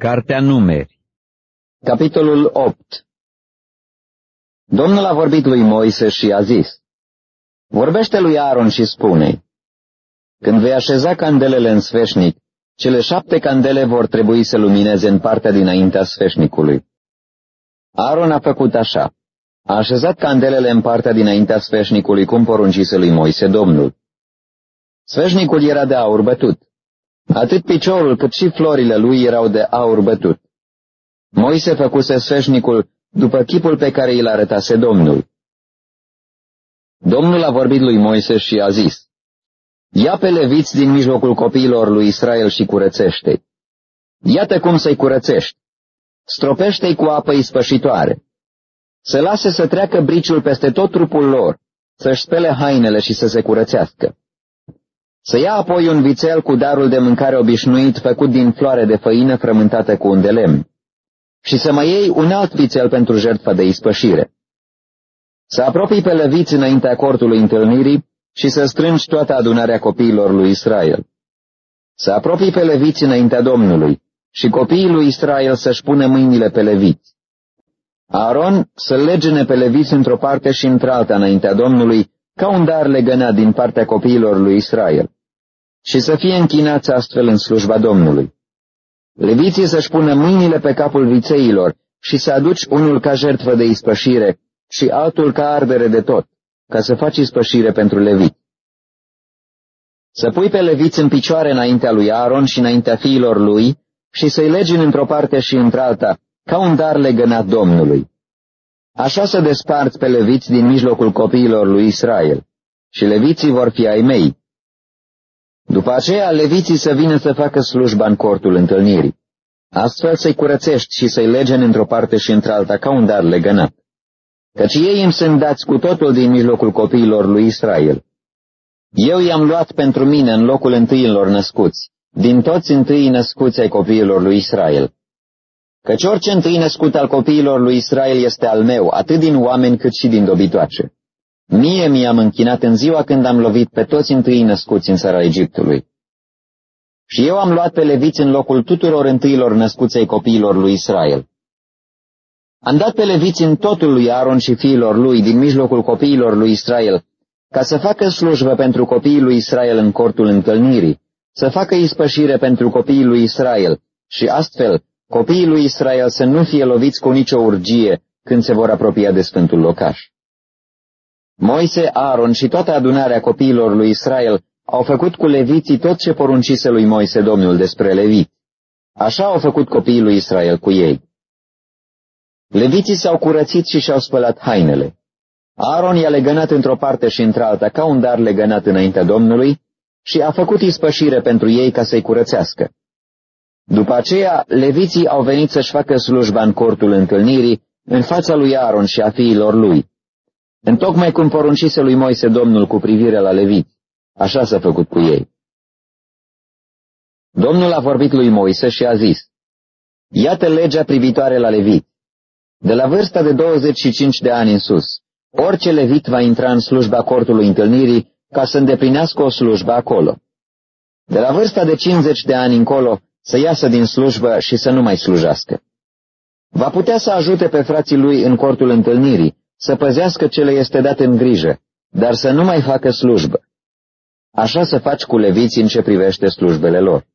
Cartea Numeri Capitolul 8 Domnul a vorbit lui Moise și a zis, Vorbește lui Aaron și spune, Când vei așeza candelele în sfeșnic, cele șapte candele vor trebui să lumineze în partea dinaintea sfeșnicului. Aaron a făcut așa. A așezat candelele în partea dinaintea sfeșnicului cum poruncise lui Moise Domnul. Sfeșnicul era de aur bătut. Atât piciorul cât și florile lui erau de aur bătut. Moise făcuse sfeșnicul după chipul pe care îl arătase Domnul. Domnul a vorbit lui Moise și a zis, Ia pe leviți din mijlocul copiilor lui Israel și curățește-i. Iată cum să-i curățești. Stropește-i cu apă ispășitoare. Să lase să treacă briciul peste tot trupul lor, să-și spele hainele și să se curățească. Să ia apoi un vițel cu darul de mâncare obișnuit făcut din floare de făină frământată cu un de lemn. Și să mai iei un alt vițel pentru jertfă de ispășire. Să apropii pe leviți înaintea cortului întâlnirii și să strângi toată adunarea copiilor lui Israel. Să apropii pe leviți înaintea Domnului și copiii lui Israel să-și pună mâinile pe leviți. Aaron să legene pe leviți într-o parte și într-alta înaintea Domnului, ca un dar legănat din partea copiilor lui Israel și să fie închinați astfel în slujba Domnului. Leviții să-și pună mâinile pe capul vițeilor și să aduci unul ca jertfă de ispășire și altul ca ardere de tot, ca să faci ispășire pentru leviți. Să pui pe leviți în picioare înaintea lui Aaron și înaintea fiilor lui și să-i legi într-o parte și într-alta, ca un dar legănat Domnului. Așa să desparți pe leviți din mijlocul copiilor lui Israel, și leviții vor fi ai mei, după aceea, leviții să vină să facă slujba în cortul întâlnirii. Astfel să-i curățești și să-i legeni într-o parte și într-alta ca un dar legănat. Căci ei îmi sunt dați cu totul din mijlocul copiilor lui Israel. Eu i-am luat pentru mine în locul întâiilor născuți, din toți întâii născuți ai copiilor lui Israel. Căci orice întâi născut al copiilor lui Israel este al meu, atât din oameni cât și din dobitoace. Mie mi-am închinat în ziua când am lovit pe toți întâi născuți în țara Egiptului. Și eu am luat pe leviți în locul tuturor întâilor născuței copiilor lui Israel. Am dat pe leviți în totul lui Aaron și fiilor lui din mijlocul copiilor lui Israel, ca să facă slujbă pentru copiii lui Israel în cortul întâlnirii, să facă ispășire pentru copiii lui Israel și astfel copiii lui Israel să nu fie loviți cu nicio urgie când se vor apropia de Sfântul Locaș. Moise, Aaron și toată adunarea copiilor lui Israel au făcut cu leviții tot ce poruncise lui Moise Domnul despre leviți. Așa au făcut copiii lui Israel cu ei. Leviții s-au curățit și și-au spălat hainele. Aaron i-a legănat într-o parte și într-alta ca un dar legănat înaintea Domnului și a făcut ispășire pentru ei ca să-i curățească. După aceea, leviții au venit să-și facă slujba în cortul întâlnirii în fața lui Aaron și a fiilor lui. Întocmai cum poruncise lui Moise Domnul cu privire la leviți, așa s-a făcut cu ei. Domnul a vorbit lui Moise și a zis, Iată legea privitoare la levit. De la vârsta de 25 de ani în sus, orice levit va intra în slujba cortului întâlnirii ca să îndeplinească o slujbă acolo. De la vârsta de 50 de ani încolo să iasă din slujbă și să nu mai slujească. Va putea să ajute pe frații lui în cortul întâlnirii, să păzească ce le este dat în grijă, dar să nu mai facă slujbă. Așa să faci cu leviții în ce privește slujbele lor.